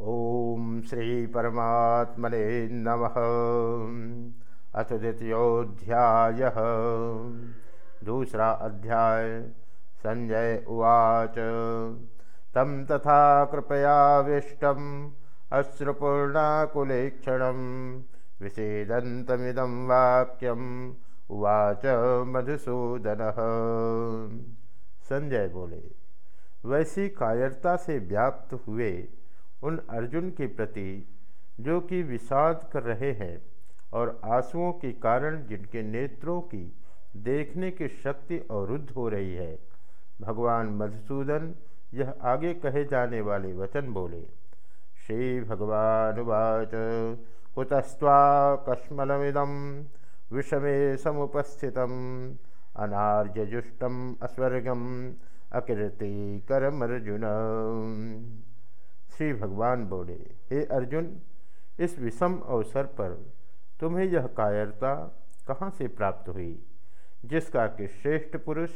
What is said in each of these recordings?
ओम श्री परमात्मने नमः। अथ द्वितीयोध्याय दूसरा अध्याय। संजय उवाच। तम तथा कृपयाविष्टम अश्रुपूर्णाकुलेक्षण विषेदन्तमिदं वाक्यम उवाच मधुसूदन। संजय बोले, वैसी कायरता से व्याप्त हुए उन अर्जुन के प्रति जो कि विषाद कर रहे हैं और आंसुओं के कारण जिनके नेत्रों की देखने की शक्ति अवरुद्ध हो रही है। भगवान मधुसूदन यह आगे कहे जाने वाले वचन बोले, श्री भगवान वाच कुतस्वा कश्मलमिदम विषमे समुपस्थित अनार्यजुष्टम अस्वर्गम अकीर्ति करमर्जुन श्री भगवान बोले, हे अर्जुन, इस विषम अवसर पर तुम्हें यह कायरता कहाँ से प्राप्त हुई? जिसका कि श्रेष्ठ पुरुष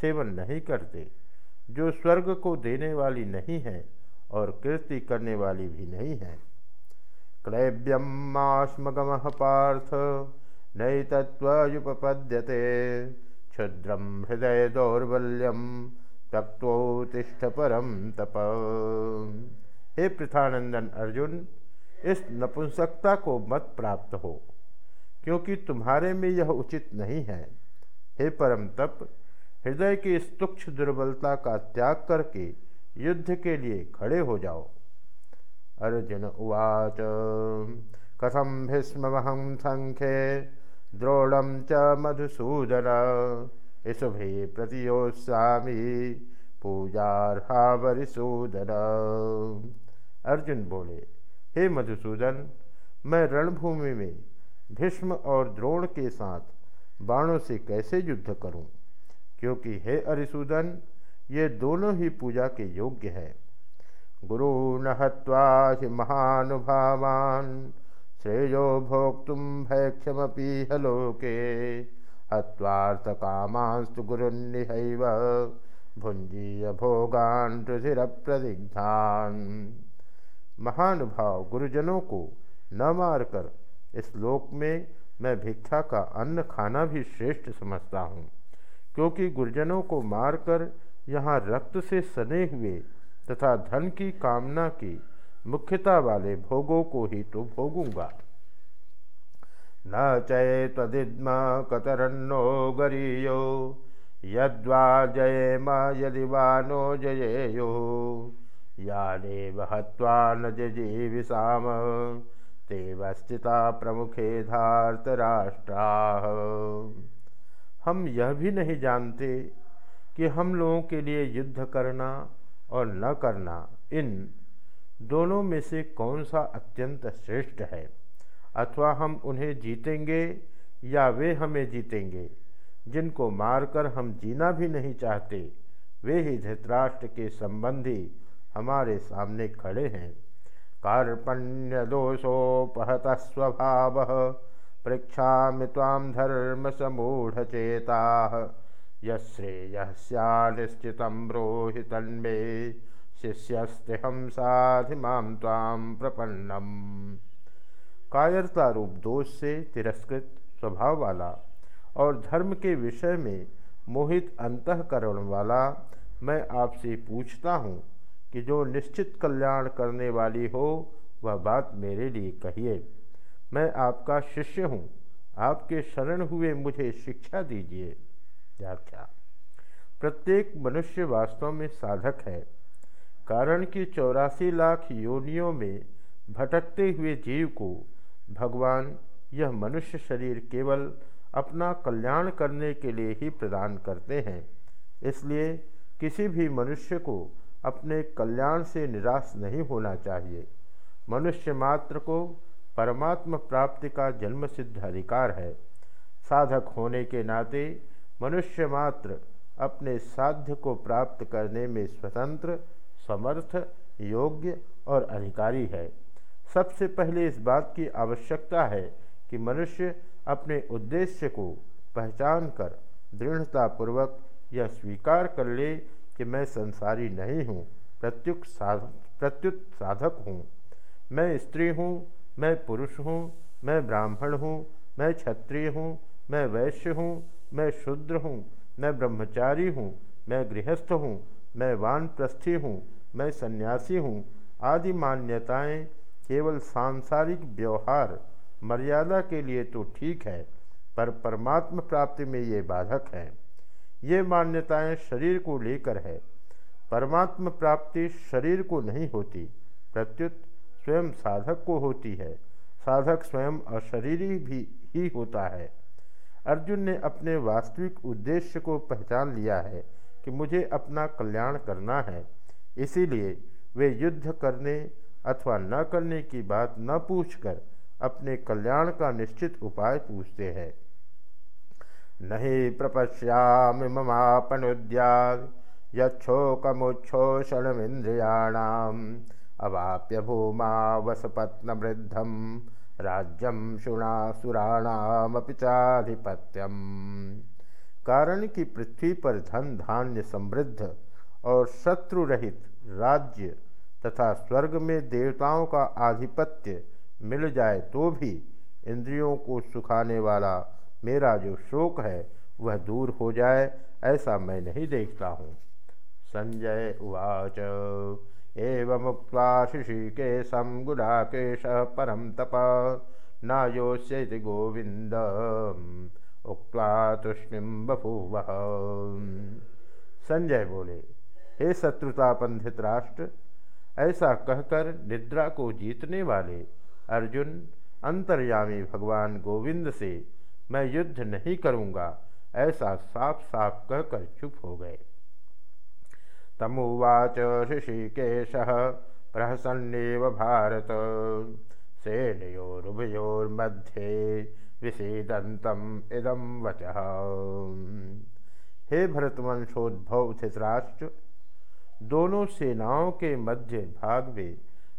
सेवन नहीं करते, जो स्वर्ग को देने वाली नहीं है और कृति करने वाली भी नहीं है। क्लैब्यम मास्मगम पार्थ नई तत्वयुपपद्यते क्षुद्रम हृदय दौर्बल्यम तत्वोतिष्ठ परम तप। हे पृथानंदन अर्जुन, इस नपुंसकता को मत प्राप्त हो, क्योंकि तुम्हारे में यह उचित नहीं है। हे परम तप हृदय की इस तुक्ष दुर्बलता का त्याग करके युद्ध के लिए खड़े हो जाओ। अर्जुन उवाच कथम भीष्महम संख्ये द्रोणम च मधुसूदन इस इसुभे प्रतियोत्सामी पूजार्हावरिसूदन अर्जुन बोले, हे मधुसूदन, मैं रणभूमि में भीष्म और द्रोण के साथ बाणों से कैसे युद्ध करूँ? क्योंकि हे अरिसूदन, ये दोनों ही पूजा के योग्य है गुरु नहत्वा महानुभावान, श्रेयो भोक्तुम भैक्षमपी हलोके हत्वार्थ कामांस्तु गुरुन्निहैव भुंजीय भोगान रुधिर प्रदिग्धान महानुभाव गुरुजनों को न मारकर इस लोक में मैं भिक्षा का अन्न खाना भी श्रेष्ठ समझता हूँ, क्योंकि गुरुजनों को मारकर यहाँ रक्त से सने हुए तथा धन की कामना की मुख्यता वाले भोगों को ही तो भोगूँगा। न चय तदिद्म कतरन्नो गरीयो, यद्वा जयेम यदि वा नो जयेयो। यानेव हत्वा न जजीविषाम ते स्थिता प्रमुखे धार्तराष्ट्रा। हम यह भी नहीं जानते कि हम लोगों के लिए युद्ध करना और न करना इन दोनों में से कौन सा अत्यंत श्रेष्ठ है? अथवा हम उन्हें जीतेंगे या वे हमें जीतेंगे? जिनको मारकर हम जीना भी नहीं चाहते, वे ही धृतराष्ट्र के संबंधी हमारे सामने खड़े हैं। कार्पण्य दोषोपहत स्वभाव पृक्षा ताम धर्म समूढ़ चेता यश्रेय निश्चित ब्रोहि तन्मे शिष्यस्तेहम साधिमाम ताम प्रपन्नम। कायरता रूप दोष से तिरस्कृत स्वभाव वाला और धर्म के विषय में मोहित अंतकरण वाला मैं आपसे पूछता हूँ कि जो निश्चित कल्याण करने वाली हो, वह बात मेरे लिए कहिए। मैं आपका शिष्य हूँ। आपके शरण हुए मुझे शिक्षा दीजिए। व्याख्या प्रत्येक मनुष्य वास्तव में साधक है। कारण कि चौरासी लाख योनियों में भटकते हुए जीव को भगवान यह मनुष्य शरीर केवल अपना कल्याण करने के लिए ही प्रदान करते हैं। इसलिए किसी भी मनुष्य को अपने कल्याण से निराश नहीं होना चाहिए। मनुष्य मात्र को परमात्म प्राप्ति का जन्म सिद्ध अधिकार है। साधक होने के नाते मनुष्य मात्र अपने साध्य को प्राप्त करने में स्वतंत्र, समर्थ, योग्य और अधिकारी है। सबसे पहले इस बात की आवश्यकता है कि मनुष्य अपने उद्देश्य को पहचान कर, दृढ़तापूर्वक यह स्वीकार कर ले कि मैं संसारी नहीं हूँ प्रत्युत साध, प्रत्युत साधक हूँ। मैं स्त्री हूँ, मैं पुरुष हूँ, मैं ब्राह्मण हूँ, मैं क्षत्रिय हूँ, मैं वैश्य हूँ, मैं शूद्र हूँ, मैं ब्रह्मचारी हूँ, मैं गृहस्थ हूँ, मैं वानप्रस्थी हूँ, मैं सन्यासी हूँ। आदि मान्यताएँ केवल सांसारिक व्यवहार, मर्यादा के लिए तो ठीक है, पर परमात्म प्राप्ति में ये बाधक है। ये मान्यताएँ शरीर को लेकर है। परमात्म प्राप्ति शरीर को नहीं होती, प्रत्युत स्वयं साधक को होती है। साधक स्वयं अशरीरी भी, ही होता है। अर्जुन ने अपने वास्तविक उद्देश्य को पहचान लिया है कि मुझे अपना कल्याण करना है। इसीलिए वे युद्ध करने अथवा न करने की बात न पूछकर अपने कल्याण का निश्चित उपाय पूछते हैं। नहीं प्रपश्याम ममापनुद्याद यक्षोकमुच्छोषणमिंद्रियाणाम अवाप्य भूमा वसपत्नवृद्धम राज्यम शुणासुराणामपि चाधिपत्यम। कारण कि पृथ्वी पर धन, धान्य, समृद्ध और शत्रु रहित राज्य तथा स्वर्ग में देवताओं का आधिपत्य मिल जाए तो भी इंद्रियों को सुखाने वाला मेरा जो शोक है, वह दूर हो जाए, ऐसा मैं नहीं देखता हूँ। संजय उवाच। एवमुक्त्वा ऋषिकेशं गुडाकेशः परम तप। नायोस्यति गोविंद उक्त्वा तुष्णिम बभूव। संजय बोले, हे शत्रुता पंडित राष्ट्र, ऐसा कहकर निद्रा को जीतने वाले अर्जुन, अंतर्यामी भगवान गोविंद से मैं युद्ध नहीं करूँगा, ऐसा साफ़ साफ़ कहकर चुप हो गए। तमुवाच ऋषिकेश प्रहसन्नेव भारत। सेनयोरुभयोर्मध्ये विषेदंतम इदम वच। हे भरतवंशोद्भव धृतराष्ट्र दोनों सेनाओं के मध्य भाग में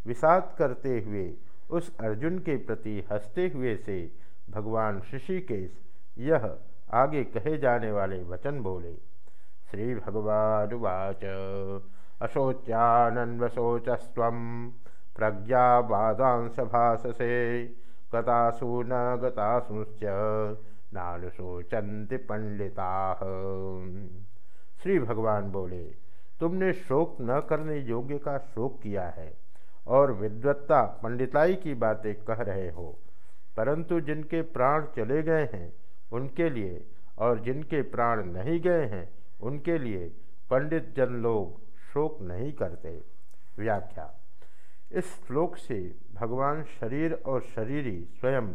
विषाद करते हुए, उस अर्जुन के प्रति हँसते हुए से भगवान ऋषिकेश यह आगे कहे जाने वाले वचन बोले, श्री श्रीभगवानुवाच अशोच्यानन्वशोचस्व प्रज्ञावादांशभाषसे गतासु न गतासुश्च नानुशोचन्ति पंडिता श्री भगवान बोले, तुमने शोक न करने योग्य का शोक किया है और विद्वत्ता पंडिताई की बातें कह रहे हो। परंतु जिनके प्राण चले गए हैं, उनके लिए और जिनके प्राण नहीं गए हैं, उनके लिए पंडित जन लोग शोक नहीं करते। व्याख्या। इस श्लोक से भगवान शरीर और शरीरी स्वयं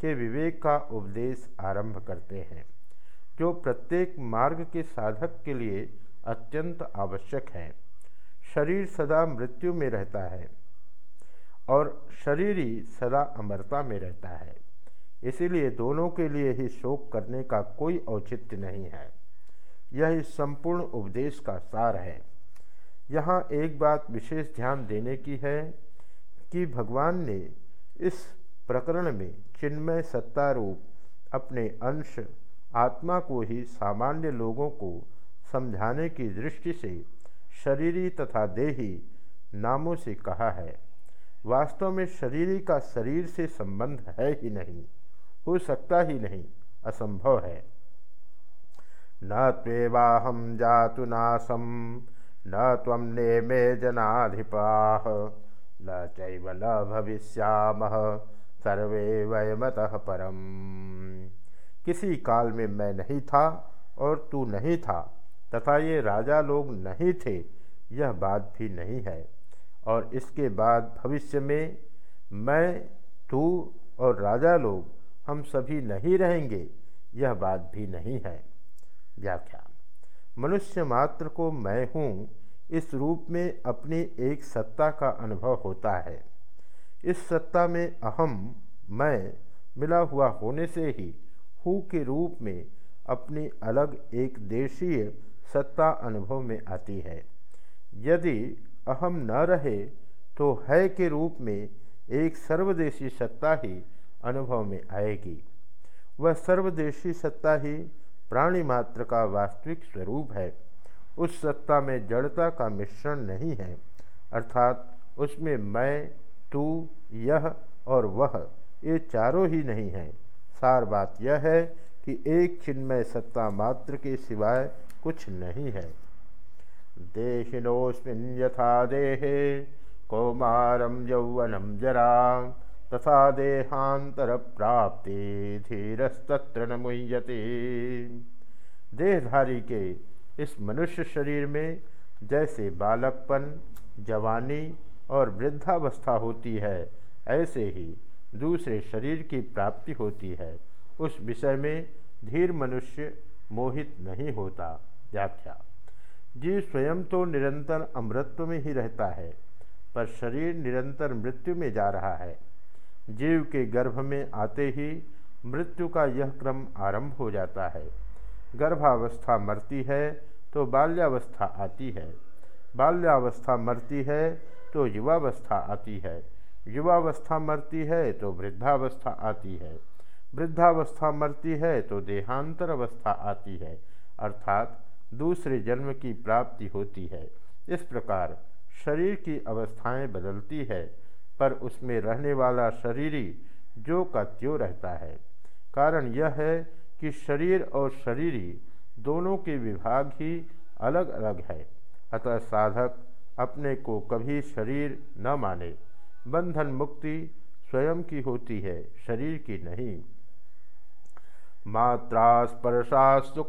के विवेक का उपदेश आरंभ करते हैं, जो प्रत्येक मार्ग के साधक के लिए अत्यंत आवश्यक है। शरीर सदा मृत्यु में रहता है। और शरीर ही सदा अमरता में रहता है। इसीलिए दोनों के लिए ही शोक करने का कोई औचित्य नहीं है। यह संपूर्ण उपदेश का सार है। यहाँ एक बात विशेष ध्यान देने की है कि भगवान ने इस प्रकरण में चिन्मय सत्ता रूप अपने अंश, आत्मा को ही सामान्य लोगों को समझाने की दृष्टि से शरीरी तथा देही नामों से कहा है। वास्तव में शरीर का शरीर से संबंध है ही नहीं, हो सकता ही नहीं, असंभव है। न त्वेवाहम जातु नासम न तम ने मे जनाधिपा, न चैव न भविष्याम, सर्वे वयमत परम। किसी काल में मैं नहीं था और तू नहीं था, तथा ये राजा लोग नहीं थे, यह बात भी नहीं है। और इसके बाद भविष्य में मैं, तू और राजा लोग हम सभी नहीं रहेंगे, यह बात भी नहीं है। व्याख्या। मनुष्य मात्र को मैं हूँ, इस रूप में अपनी एक सत्ता का अनुभव होता है। इस सत्ता में अहम मैं मिला हुआ होने से ही हु के रूप में अपनी अलग एक देशीय सत्ता अनुभव में आती है। यदि अहम न रहे तो है के रूप में एक सर्वदेशी सत्ता ही अनुभव में आएगी। वह सर्वदेशी सत्ता ही प्राणी मात्र का वास्तविक स्वरूप है। उस सत्ता में जड़ता का मिश्रण नहीं है, अर्थात उसमें मैं, तू, यह और वह ये चारों ही नहीं हैं। सार बात यह है कि एक चिन्मय सत्ता मात्र के सिवाय कुछ नहीं है। देहिनोस्मिन यथा देहे कौमारम यौवनम जरा, तथा देहांतर प्राप्ति धीरस्तत्र न देहधारी के इस मनुष्य शरीर में जैसे बालकपन, जवानी और वृद्धावस्था होती है, ऐसे ही दूसरे शरीर की प्राप्ति होती है। उस विषय में धीर मनुष्य मोहित नहीं होता। व्याख्या। जीव स्वयं तो निरंतर अमृत्व में ही रहता है, पर शरीर निरंतर मृत्यु में जा रहा है। जीव के गर्भ में आते ही मृत्यु का यह क्रम आरंभ हो जाता है। गर्भावस्था मरती है तो बाल्यावस्था आती है। बाल्यावस्था मरती है तो युवावस्था आती है। युवावस्था मरती है तो वृद्धावस्था आती है। वृद्धावस्था मरती है तो देहांतर अवस्था आती है। अर्थात दूसरे जन्म की प्राप्ति होती है। इस प्रकार शरीर की अवस्थाएँ बदलती है, पर उसमें रहने वाला शरीरी जो का त्यों रहता है। कारण यह है कि शरीर और शरीरी दोनों के विभाग ही अलग अलग है। अतः साधक अपने को कभी शरीर न माने। बंधन मुक्ति स्वयं की होती है, शरीर की नहीं। मात्रा स्पर्शास्तु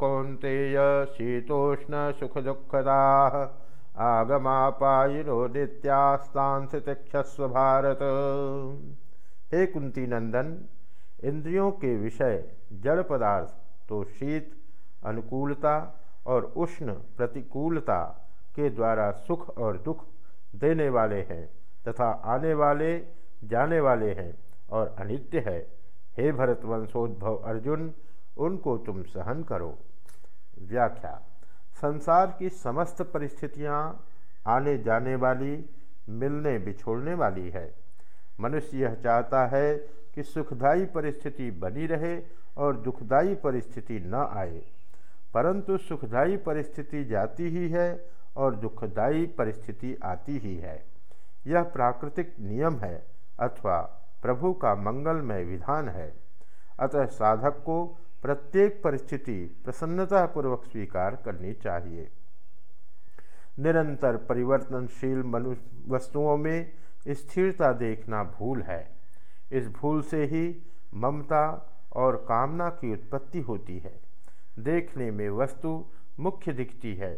शीतोष्ण सुख दुखदा आगमापायिनो नित्यास्तांस्तिक्षस्व भारत। हे कुंती नंदन, इंद्रियों के विषय जड़ पदार्थ तो शीत, अनुकूलता और उष्ण प्रतिकूलता के द्वारा सुख और दुख देने वाले हैं तथा आने वाले, जाने वाले हैं और अनित्य है। हे भरतवंशोद्भव अर्जुन उनको तुम सहन करो। व्याख्या, संसार की समस्त परिस्थितियाँ आने जाने वाली, मिलने बिछोड़ने वाली है। मनुष्य यह चाहता है कि सुखदायी परिस्थिति बनी रहे और दुखदायी परिस्थिति न आए। परंतु सुखदायी परिस्थिति जाती ही है और दुखदायी परिस्थिति आती ही है। यह प्राकृतिक नियम है अथवा प्रभु का मंगलमय विधान है। अतः साधक को प्रत्येक परिस्थिति प्रसन्नतापूर्वक स्वीकार करनी चाहिए। निरंतर परिवर्तनशील मनुष्य वस्तुओं में स्थिरता देखना भूल है। इस भूल से ही ममता और कामना की उत्पत्ति होती है। देखने में वस्तु मुख्य दिखती है।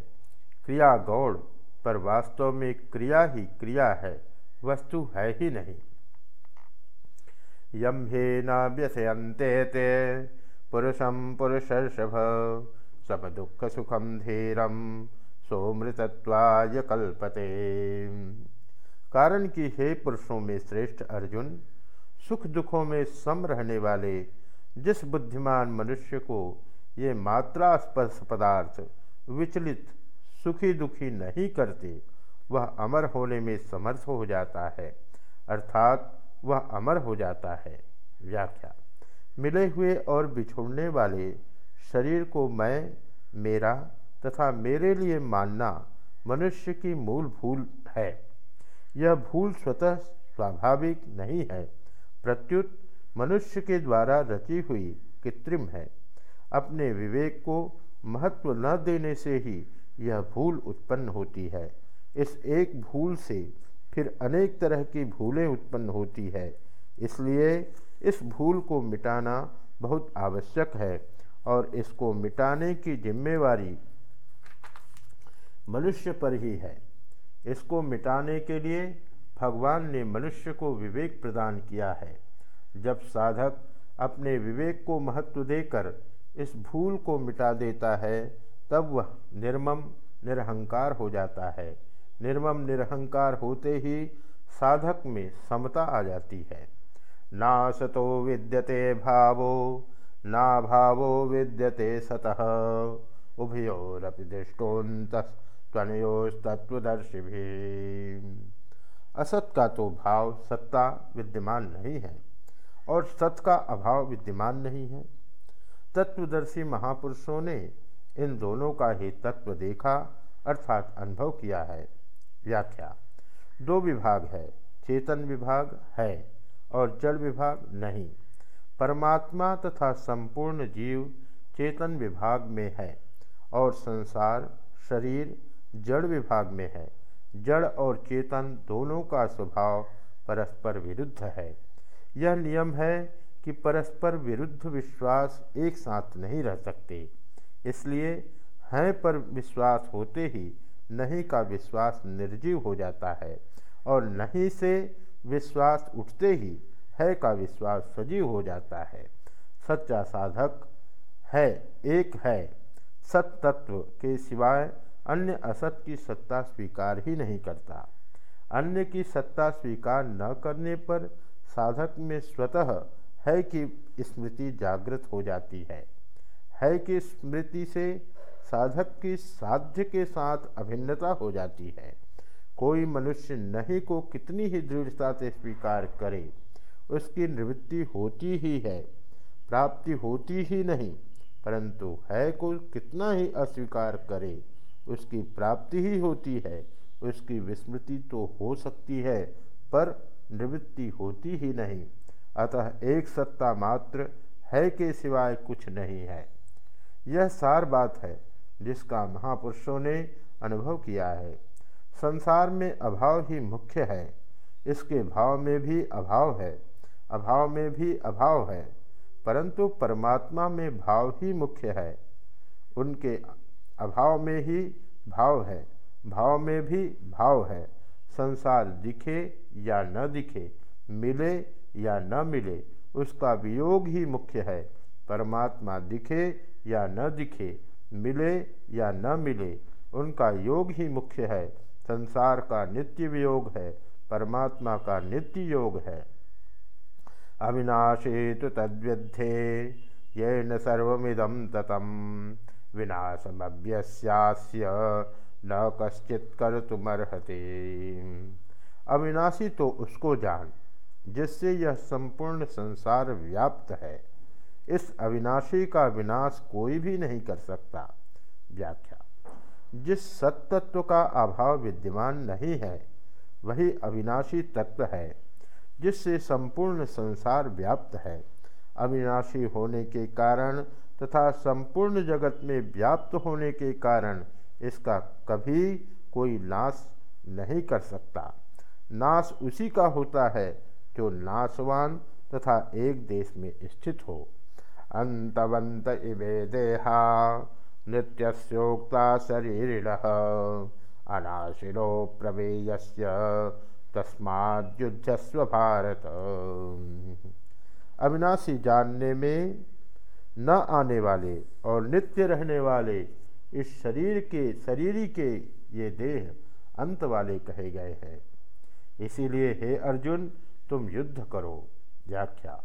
क्रिया गौड़ पर वास्तव में क्रिया ही क्रिया है, वस्तु है ही नहीं। यम हे न व्यसयंते पुरुषम पुरुषर्षभ सुखम धीरम सोमृतत्वाय कल्पते। कारण कि हे पुरुषों में श्रेष्ठ अर्जुन, सुख दुखों में सम रहने वाले जिस बुद्धिमान मनुष्य को ये मात्रा स्पर्श पदार्थ विचलित सुखी दुखी नहीं करते, वह अमर होने में समर्थ हो जाता है, अर्थात वह अमर हो जाता है। व्याख्या। मिले हुए और बिछोड़ने वाले शरीर को मैं, मेरा तथा मेरे लिए मानना मनुष्य की मूल भूल है। यह भूल स्वतः स्वाभाविक नहीं है। प्रत्युत मनुष्य के द्वारा रची हुई कृत्रिम है। अपने विवेक को महत्व न देने से ही यह भूल उत्पन्न होती है। इस एक भूल से फिर अनेक तरह की भूलें उत्पन्न होती है। इसलिए इस भूल को मिटाना बहुत आवश्यक है और इसको मिटाने की जिम्मेवारी मनुष्य पर ही है। इसको मिटाने के लिए भगवान ने मनुष्य को विवेक प्रदान किया है। जब साधक अपने विवेक को महत्व देकर इस भूल को मिटा देता है, तब वह निर्मम, निरहंकार हो जाता है। निर्मम, निरहंकार होते ही साधक में समता आ जाती है। ना सतो विद्यते भावो ना भावो विद्यते सतः। उभयोरपि दृष्टोत असत का तो भाव सत्ता विद्यमान नहीं है, और सत का अभाव विद्यमान नहीं है। तत्वदर्शी महापुरुषों ने इन दोनों का ही तत्व देखा, अर्थात अनुभव किया है। व्याख्या, दो विभाग है, चेतन विभाग है। और जड़ विभाग नहीं। परमात्मा तथा संपूर्ण जीव चेतन विभाग में है और संसार, शरीर, जड़ विभाग में है। जड़ और चेतन दोनों का स्वभाव परस्पर विरुद्ध है। यह नियम है कि परस्पर विरुद्ध विश्वास एक साथ नहीं रह सकते। इसलिए हैं पर विश्वास होते ही नहीं का विश्वास निर्जीव हो जाता है और नहीं से विश्वास उठते ही है का विश्वास सजीव हो जाता है। सच्चा साधक है, एक है। सत तत्व के सिवाय अन्य असत की सत्ता स्वीकार ही नहीं करता। अन्य की सत्ता स्वीकार न करने पर साधक में स्वतः है कि स्मृति जागृत हो जाती है। है कि स्मृति से साधक की साध्य के साथ अभिन्नता हो जाती है। कोई मनुष्य नहीं को कितनी ही दृढ़ता से स्वीकार करे, उसकी निवृत्ति होती ही है, प्राप्ति होती ही नहीं, परंतु है को कितना ही अस्वीकार करे, उसकी प्राप्ति ही होती है, उसकी विस्मृति तो हो सकती है, पर निवृत्ति होती ही नहीं, अतः एक सत्ता मात्र है के सिवाय कुछ नहीं है। यह सार बात है, जिसका महापुरुषों ने अनुभव किया है। संसार में अभाव ही मुख्य है। इसके भाव में भी अभाव है। अभाव में भी अभाव है। परंतु परमात्मा में भाव ही मुख्य है। उनके अभाव में ही भाव है। भाव में भी भाव है। संसार दिखे या न दिखे, मिले या न मिले, उसका वियोग ही मुख्य है। परमात्मा दिखे या न दिखे, मिले या न मिले, उनका योग ही मुख्य है। संसार का नित्य वियोग है, परमात्मा का नित्य योग है। अविनाशे तो तद्व्यध्ये ये न सर्विदम ततम न कश्चित कर तुमर्हते अविनाशी तो उसको जान, जिससे यह संपूर्ण संसार व्याप्त है। इस अविनाशी का विनाश कोई भी नहीं कर सकता। व्याख्या। जिस सत्तत्व का अभाव विद्यमान नहीं है, वही अविनाशी तत्व है, जिससे संपूर्ण संसार व्याप्त है। अविनाशी होने के कारण तथा संपूर्ण जगत में व्याप्त होने के कारण इसका कभी कोई नाश नहीं कर सकता। नाश उसी का होता है जो नाशवान तथा एक देश में स्थित हो। अंतवंत इवे देहा नृत्योक्ता शरीर अनाशिरो प्रवेयस्य तस्माद्युद्धस्व भारत। अविनाशी जानने में न आने वाले और नित्य रहने वाले इस शरीर के, शरीरी के ये देह अंत वाले कहे गए हैं। इसीलिए हे अर्जुन, तुम युद्ध करो। व्याख्या।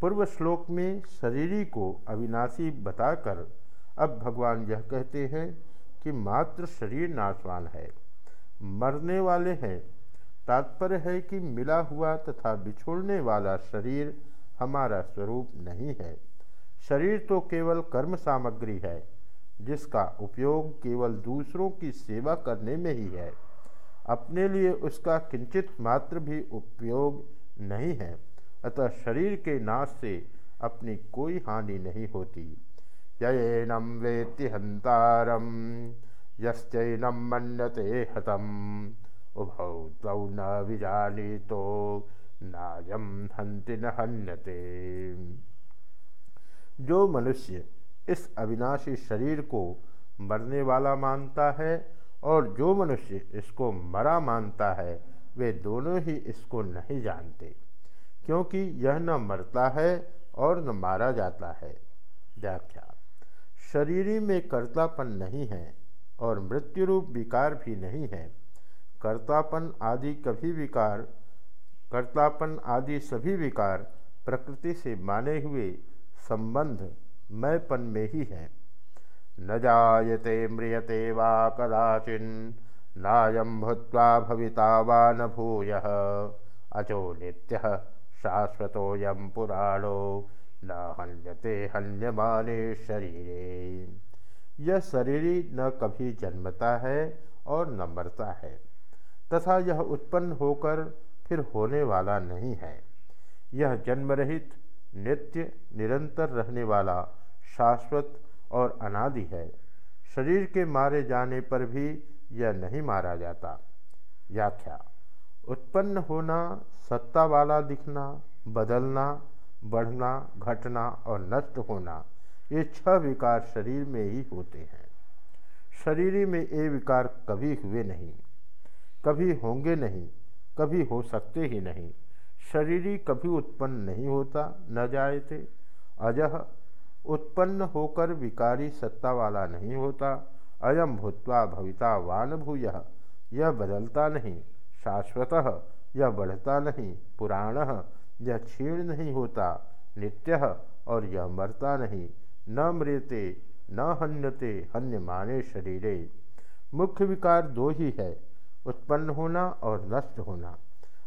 पूर्व श्लोक में शरीरी को अविनाशी बताकर अब भगवान यह कहते हैं कि मात्र शरीर नाशवान है। मरने वाले हैं। तात्पर्य है कि मिला हुआ तथा बिछोड़ने वाला शरीर हमारा स्वरूप नहीं है। शरीर तो केवल कर्म सामग्री है, जिसका उपयोग केवल दूसरों की सेवा करने में ही है। अपने लिए उसका किंचित मात्र भी उपयोग नहीं है, अतः शरीर के नाश से अपनी कोई हानि नहीं होती। यनम वेत्ति हंतारम यश्चैनम मन्यते हतम। उभौ तौ न विजानी तो नायम हंति न हन्यते। जो मनुष्य इस अविनाशी शरीर को मरने वाला मानता है और जो मनुष्य इसको मरा मानता है, वे दोनों ही इसको नहीं जानते, क्योंकि यह न मरता है और न मारा जाता है। व्याख्या। शरीरी में कर्तापन नहीं है और मृत्यु रूप विकार भी नहीं है। कर्तापन आदि कभी विकार, कर्तापन आदि सभी विकार प्रकृति से माने हुए संबंध मैंपन में ही है। न जायते म्रियते वा कदाचिन नायम भूत्वा भविता वा न भूय, अचो नित्य शाश्वतोयम पुराणो। न हन्यते हन्यमाने शरीरे। यह शरीरी न कभी जन्मता है और न मरता है, तथा यह उत्पन्न होकर फिर होने वाला नहीं है। यह जन्मरहित, नित्य, निरंतर रहने वाला, शाश्वत और अनादि है। शरीर के मारे जाने पर भी यह नहीं मारा जाता। व्याख्या, उत्पन्न होना, सत्ता वाला दिखना, बदलना बढ़ना, घटना और नष्ट होना, ये छह विकार शरीर में ही होते हैं। शरीर में ये विकार कभी हुए नहीं, कभी होंगे नहीं, कभी हो सकते ही नहीं। शरीरी कभी उत्पन्न नहीं होता, न जाए थे अजह, उत्पन्न होकर विकारी सत्ता वाला नहीं होता अयम भूतवा भविता वान भूय, यह बदलता नहीं, शाश्वत यह बढ़ता नहीं, पुराण यह क्षीण नहीं होता, नित्य और यह मरता नहीं। न मृते, न हन्यते हन्य माने शरीरे। मुख्य विकार दो ही है, उत्पन्न होना और नष्ट होना।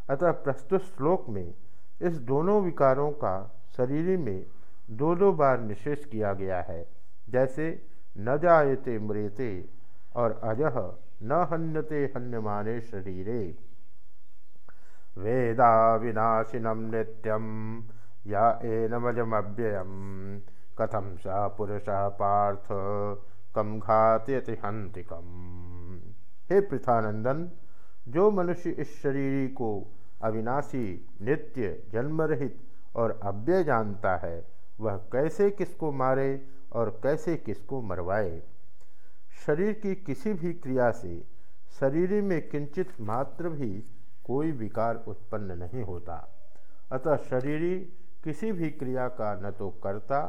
अतः प्रस्तुत श्लोक में इस दोनों विकारों का शरीर में दो दो बार निषेध किया गया है। जैसे, न जायते मृते और अजह न हन्यते, हन्यमाने शरीरे। वेदा विनाशिनम नित्यम या एनमजमव्ययम कथम स पुरुष पार्थ? कम घातयति हंतिकम हे पृथानंदन जो मनुष्य इस शरीर को अविनाशी, नित्य, जन्मरहित और अव्यय जानता है, वह कैसे किसको मारे और कैसे किसको मरवाए? शरीर की किसी भी क्रिया से शरीर में किंचित मात्र भी कोई विकार उत्पन्न नहीं होता। अतः शरीरी किसी भी क्रिया का न तो कर्ता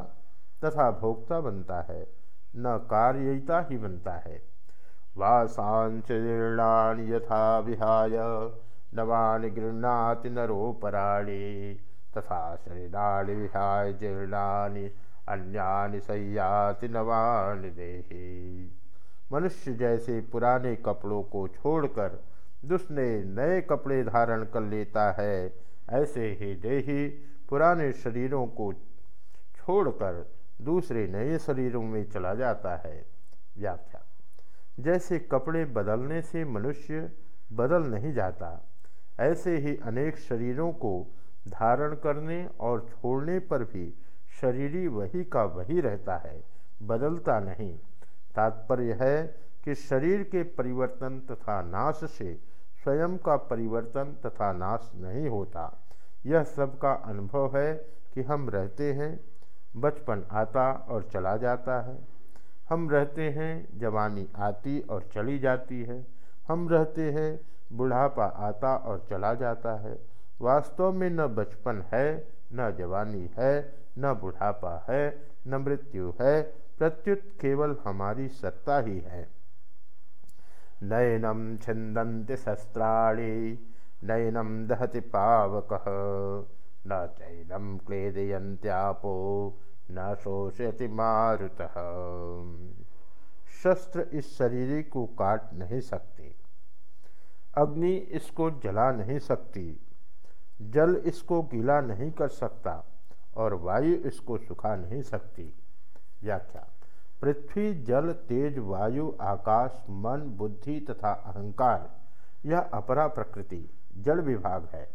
तथा भोक्ता बनता है, न कार्यता ही बनता है। वासांचीर्णानि यथा विहाय, नवानि गृह्णाति नरोपराणि, तथा शरीराणि विहाय जीर्णानि, अन्यानि सयाति नवानि देही। मनुष्य जैसे पुराने कपड़ों को छोड़कर दूसरे नए कपड़े धारण कर लेता है, ऐसे ही देही पुराने शरीरों को छोड़कर दूसरे नए शरीरों में चला जाता है। व्याख्या। जैसे कपड़े बदलने से मनुष्य बदल नहीं जाता, ऐसे ही अनेक शरीरों को धारण करने और छोड़ने पर भी शरीरी वही का वही रहता है, बदलता नहीं। तात्पर्य है कि शरीर के परिवर्तन तथा नाश से स्वयं का परिवर्तन तथा नाश नहीं होता। यह सबका अनुभव है कि हम रहते हैं, बचपन आता और चला जाता है। हम रहते हैं, जवानी आती और चली जाती है। हम रहते हैं, बुढ़ापा आता और चला जाता है। वास्तव में न बचपन है, न जवानी है, न बुढ़ापा है, न मृत्यु है। प्रत्युत केवल हमारी सत्ता ही है। नयनम छिंदंति शस्त्राणी नयनम दहति पावक। न चैनम क्लेदयंत्यापो न शोषयति मारुत। शस्त्र इस शरीर को काट नहीं सकते। अग्नि इसको जला नहीं सकती। जल इसको गीला नहीं कर सकता और वायु इसको सुखा नहीं सकती। व्याख्या पृथ्वी, जल, तेज, वायु, आकाश, मन, बुद्धि तथा अहंकार, यह अपरा प्रकृति, जल विभाग है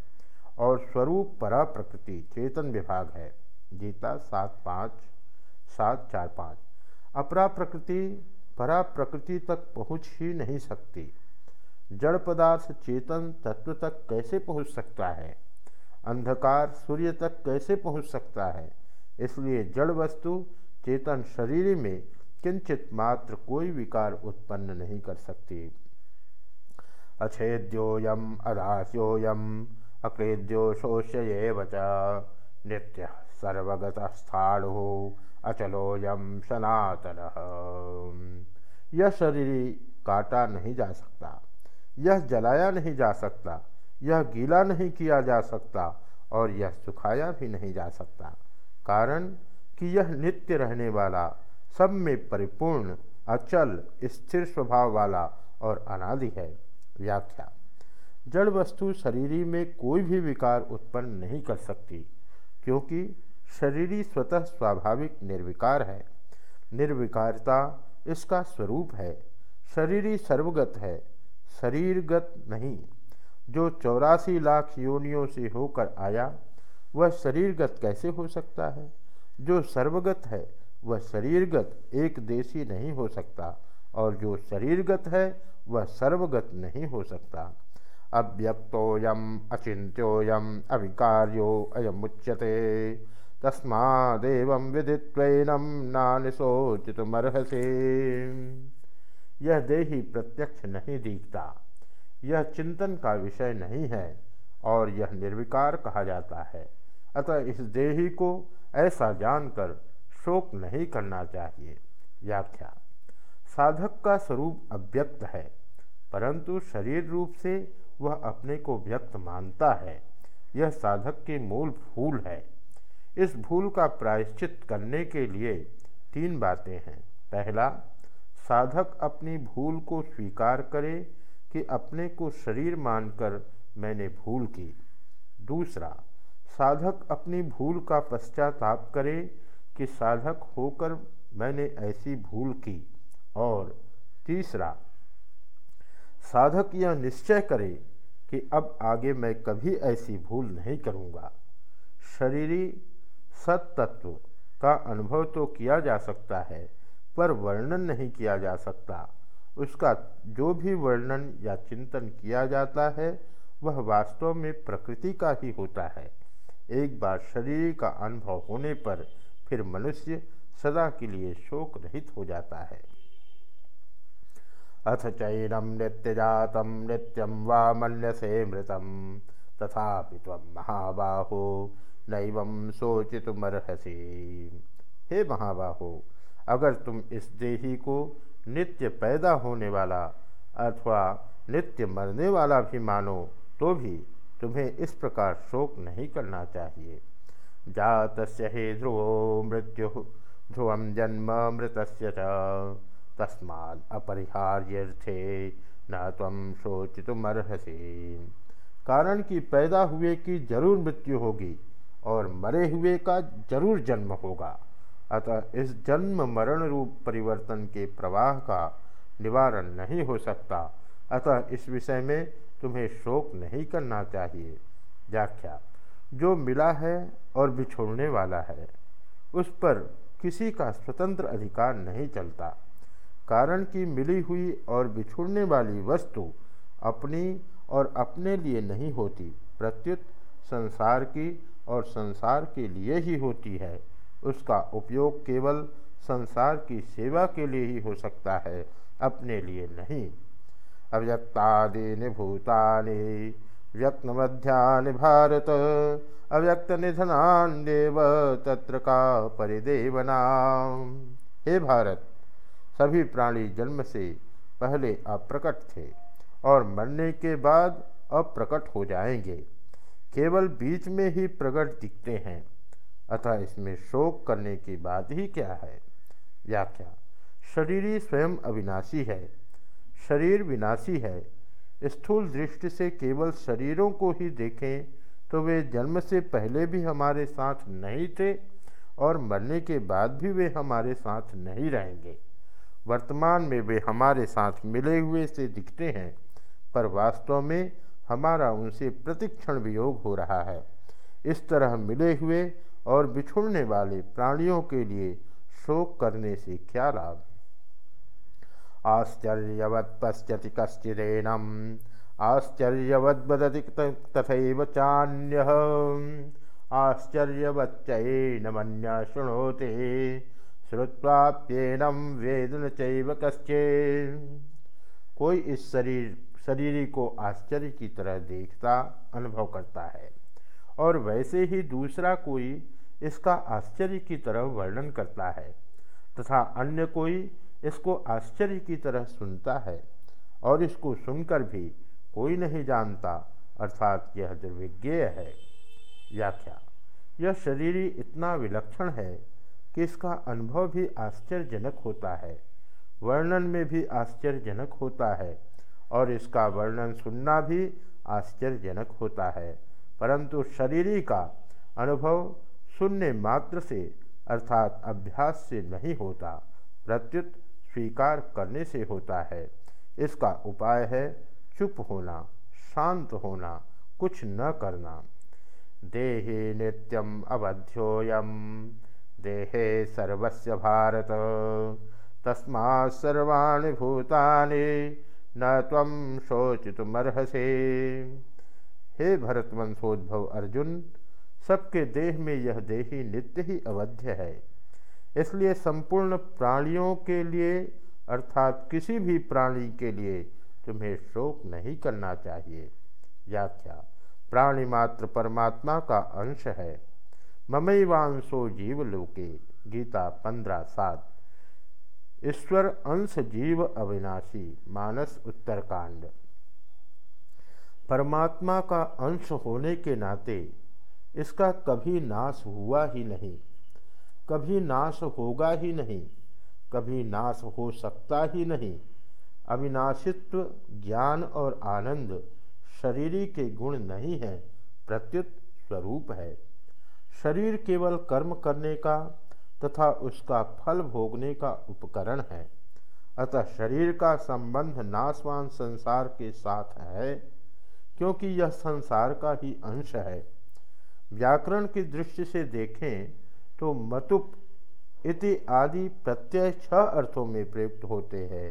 और स्वरूप परा प्रकृति, चेतन विभाग है। गीता सात पाँच, सात चार पाँच। अपरा प्रकृति, परा प्रकृति तक पहुँच ही नहीं सकती। जड़ पदार्थ चेतन तत्व तक कैसे पहुँच सकता है? अंधकार सूर्य तक कैसे पहुँच सकता है? इसलिए जड़ वस्तु चेतन शरीर में किंचित मात्र कोई विकार उत्पन्न नहीं कर सकती। अछेद्योयम अदास्योयम अक्रेद्यो शोष्य नित्य सर्वगत स्थाणु अचलोयम सनातन। यह शरीर काटा नहीं जा सकता, यह जलाया नहीं जा सकता, यह गीला नहीं किया जा सकता और यह सुखाया भी नहीं जा सकता। कारण कि यह नित्य रहने वाला सब में परिपूर्ण, अचल, स्थिर स्वभाव वाला और अनादि है। व्याख्या। जड़ वस्तु शरीरी में कोई भी विकार उत्पन्न नहीं कर सकती, क्योंकि शरीरी स्वतः स्वाभाविक निर्विकार है। निर्विकारता इसका स्वरूप है। शरीरी सर्वगत है, शरीरगत नहीं। जो चौरासी लाख योनियों से होकर आया, वह शरीरगत कैसे हो सकता है? जो सर्वगत है वह शरीरगत एक देशी नहीं हो सकता, और जो शरीरगत है, वह सर्वगत नहीं हो सकता। अव्यक्तोयम अचिंत्योयम अविकार्यो अयमुच्यते तस्मादेव विदित्वनम नानिशोचितमर्हसे यह देही प्रत्यक्ष नहीं दिखता। यह चिंतन का विषय नहीं है, और यह निर्विकार कहा जाता है। अतः इस देही को ऐसा जानकर शोक नहीं करना चाहिए। व्याख्या। साधक का स्वरूप अव्यक्त है, परंतु शरीर रूप से वह अपने को व्यक्त मानता है। यह साधक के मूल भूल है। इस भूल का प्रायश्चित करने के लिए तीन बातें हैं। पहला, साधक अपनी भूल को स्वीकार करे कि अपने को शरीर मानकर मैंने भूल की। दूसरा, साधक अपनी भूल का पश्चाताप करे कि साधक होकर मैंने ऐसी भूल की। और तीसरा, साधक यह निश्चय करे कि अब आगे मैं कभी ऐसी भूल नहीं करूँगा। शरीरी सत्तत्व का अनुभव तो किया जा सकता है, पर वर्णन नहीं किया जा सकता। उसका जो भी वर्णन या चिंतन किया जाता है, वह वास्तव में प्रकृति का ही होता है। एक बार शरीर का अनुभव होने पर फिर मनुष्य सदा के लिए शोक रहित हो जाता है। अथ चैनम नित्यजात नित्यम वा मन्यसे मृतम। तथा महाबाहो, नैव सोचितुमर्हसी हे महाबाहो, अगर तुम इस देही को नित्य पैदा होने वाला अथवा नित्य मरने वाला भी मानो तो भी तुम्हें इस प्रकार शोक नहीं करना चाहिए। जात हे ध्रुवो मृत्यु, ध्रुव जन्म मृत तस्माद अपरिहार्यर्थे न तम शोचितुमर्हसी। कारण कि पैदा हुए की ज़रूर मृत्यु होगी और मरे हुए का ज़रूर जन्म होगा। अतः इस जन्म मरण रूप परिवर्तन के प्रवाह का निवारण नहीं हो सकता। अतः इस विषय में तुम्हें शोक नहीं करना चाहिए। व्याख्या। जो मिला है और बिछोड़ने वाला है, उस पर किसी का स्वतंत्र अधिकार नहीं चलता। कारण कि मिली हुई और बिछुड़ने वाली वस्तु अपनी और अपने लिए नहीं होती, प्रत्युत संसार की और संसार के लिए ही होती है। उसका उपयोग केवल संसार की सेवा के लिए ही हो सकता है, अपने लिए नहीं। अव्यक्तादीनि भूतानि व्यक्तमध्यानि भारत। अव्यक्त निधनान्यव तत्र का परिदेवना। हे भारत, सभी प्राणी जन्म से पहले अप्रकट थे और मरने के बाद अप्रकट हो जाएँगे। केवल बीच में ही प्रकट दिखते हैं। अतः इसमें शोक करने की बात ही क्या है? व्याख्या शरीरी स्वयं अविनाशी है। शरीर विनाशी है। स्थूल दृष्टि से केवल शरीरों को ही देखें तो वे जन्म से पहले भी हमारे साथ नहीं थे और मरने के बाद भी वे हमारे साथ नहीं रहेंगे। वर्तमान में वे हमारे साथ मिले हुए से दिखते हैं, पर वास्तव में हमारा उनसे प्रतिक्षण वियोग हो रहा है। इस तरह मिले हुए और बिछुड़ने वाले प्राणियों के लिए शोक करने से क्या लाभ? आश्चर्यवत् पश्यति कश्चिदेनम आश्चर्यवद् वदति तथैव चान्यः आश्चर्यवच्चैनमन्य शृणोति श्रुत्वाप्येनम वेद न चैव कश्चे कोई इस शरीर, शरीरी को आश्चर्य की तरह देखता, अनुभव करता है। और वैसे ही दूसरा कोई इसका आश्चर्य की तरह वर्णन करता है। तथा अन्य कोई इसको आश्चर्य की तरह सुनता है और इसको सुनकर भी कोई नहीं जानता, अर्थात यह दुर्विज्ञेय है। व्याख्या, यह शरीर इतना विलक्षण है कि इसका अनुभव भी आश्चर्यजनक होता है, वर्णन में भी आश्चर्यजनक होता है और इसका वर्णन सुनना भी आश्चर्यजनक होता है। परंतु शरीरी का अनुभव शून्य मात्र से, अर्थात अभ्यास से नहीं होता, प्रत्युत स्वीकार करने से होता है। इसका उपाय है चुप होना, शांत होना, कुछ न करना। देहे नित्यम अवध्योयम देहे सर्वस्य भारत। तस्मा सर्वाणि भूतानि, न तम शोचितुमर्हसे। हे भरतवंशोद्भव अर्जुन, सबके देह में यह देही नित्य ही अवध्य है। इसलिए संपूर्ण प्राणियों के लिए, अर्थात किसी भी प्राणी के लिए, तुम्हें शोक नहीं करना चाहिए। व्याख्या, प्राणी मात्र परमात्मा का अंश है। ममैवांशो जीव लोके, गीता पंद्रह सात। ईश्वर अंश जीव अविनाशी, मानस उत्तरकांड। परमात्मा का अंश होने के नाते इसका कभी नाश हुआ ही नहीं। कभी नाश होगा ही नहीं, कभी नाश हो सकता ही नहीं। अविनाशित्व, ज्ञान और आनंद शरीरी के गुण नहीं है, प्रत्युत स्वरूप है। शरीर केवल कर्म करने का तथा उसका फल भोगने का उपकरण है। अतः शरीर का संबंध नाशवान संसार के साथ है, क्योंकि यह संसार का ही अंश है। व्याकरण की दृष्टि से देखें तो मतुप इति आदि प्रत्यय छह अर्थों में प्रयुक्त होते हैं।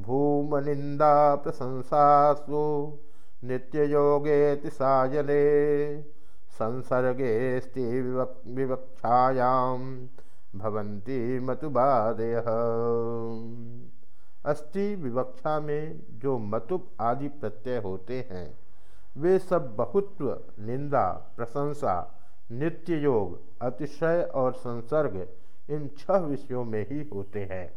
भूम निंदा प्रशंसासु नित्य योगे साजले संसर्गे विवक्षायाम भवंती मतुबादय अस्थि विवक्षा में जो मतुप आदि प्रत्यय होते हैं, वे सब बहुत्व, निंदा, प्रशंसा नित्य योग अतिशय और संसर्ग इन छह विषयों में ही होते हैं।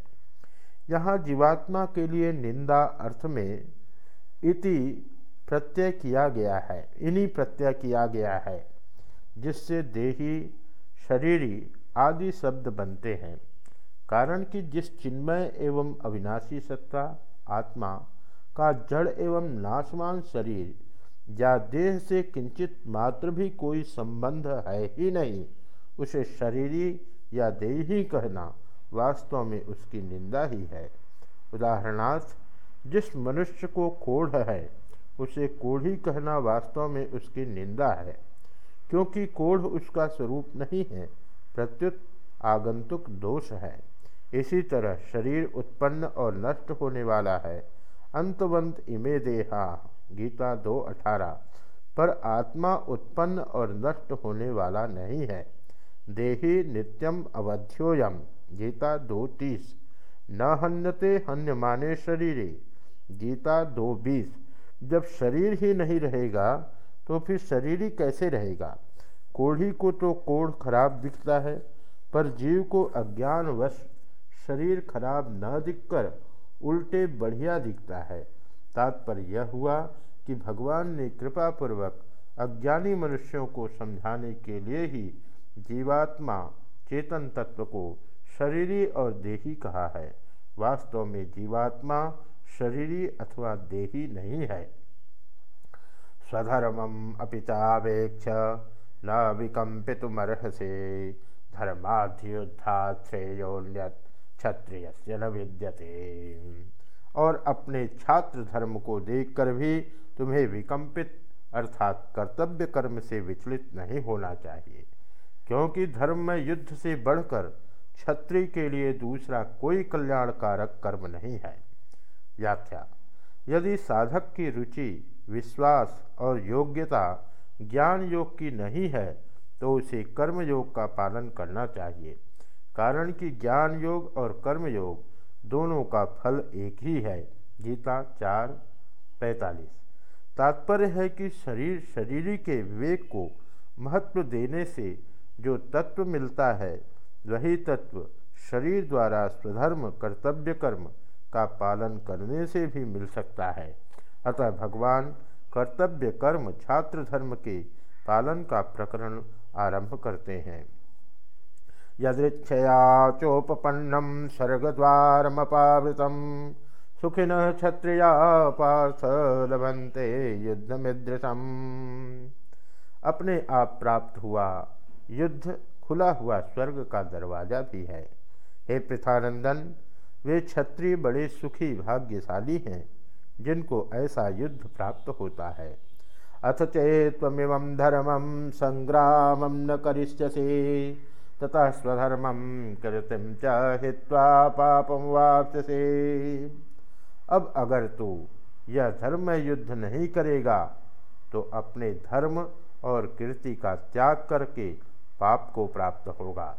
यहाँ जीवात्मा के लिए निंदा अर्थ में इति प्रत्यय किया गया है इन्हीं प्रत्यय किया गया है, जिससे देही, शरीरी आदि शब्द बनते हैं। कारण कि जिस चिन्मय एवं अविनाशी सत्ता, आत्मा का जड़ एवं नाशवान शरीर, या देह से किंचित मात्र भी कोई संबंध है ही नहीं उसे शरीरी या देही कहना वास्तव में उसकी निंदा ही है। उदाहरणार्थ, जिस मनुष्य को कोढ़ है, उसे कोढ़ी कहना वास्तव में उसकी निंदा है। क्योंकि कोढ़ उसका स्वरूप नहीं है, प्रत्युत आगंतुक दोष है। इसी तरह शरीर उत्पन्न और नष्ट होने वाला है। अंतवंत इमे देहा, गीता दो अठारह, पर आत्मा उत्पन्न और नष्ट होने वाला नहीं है। देही नित्यम अवध्योयम गीता दो तीस। न हन्यते हन्य माने शरीरे। गीता दो बीस। जब शरीर ही नहीं रहेगा तो फिर शरीर ही कैसे रहेगा? कोढ़ी को तो कोढ़ खराब दिखता है, पर जीव को अज्ञानवश शरीर खराब न दिखकर उल्टे बढ़िया दिखता है। तात्पर्य यह हुआ कि भगवान ने कृपापूर्वक अज्ञानी मनुष्यों को समझाने के लिए ही जीवात्मा चेतन तत्व को शरीरी और देही कहा है। वास्तव में जीवात्मा शरीरी अथवा देही नहीं है। स्वधर्मम अपिचावेक्ष न विकम्पितुमर्हसे धर्माध्युद्धा श्रेयोन्यत क्षत्रिय न विद्यते। और अपने छात्र धर्म को देखकर भी तुम्हें विकम्पित अर्थात कर्तव्य कर्म से विचलित नहीं होना चाहिए। क्योंकि धर्म में युद्ध से बढ़कर क्षत्रिय के लिए दूसरा कोई कल्याणकारक कर्म नहीं है। व्याख्या, यदि साधक की रुचि, विश्वास और योग्यता ज्ञान योग की नहीं है तो उसे कर्म योग का पालन करना चाहिए, कारण कि ज्ञान योग और कर्म योग दोनों का फल एक ही है। गीता चार, पैतालीस। तात्पर्य है कि शरीर, शरीरी के विवेक को महत्व देने से जो तत्व मिलता है, वही तत्व शरीर द्वारा स्वधर्म, कर्तव्य कर्म का पालन करने से भी मिल सकता है। अतः भगवान कर्तव्य कर्म छात्र धर्म के पालन का प्रकरण आरंभ करते हैं। यदृक्षया चोपन्नम स्वर्गद्वारमपावृतम सुखिन क्षत्रिया पार्थ लभंते युद्ध अपने आप प्राप्त हुआ युद्ध खुला हुआ स्वर्ग का दरवाज़ा भी है। हे पृथानंदन, वे क्षत्रिय बड़े सुखी भाग्यशाली हैं, जिनको ऐसा युद्ध प्राप्त होता है। अथ चेत्वमिव धर्मम संग्राम न करिष्यसे, ततः स्वधर्म कृतिम च पापम वापसे अब अगर तू यह धर्म युद्ध नहीं करेगा तो अपने धर्म और कीर्ति का त्याग करके पाप को प्राप्त होगा।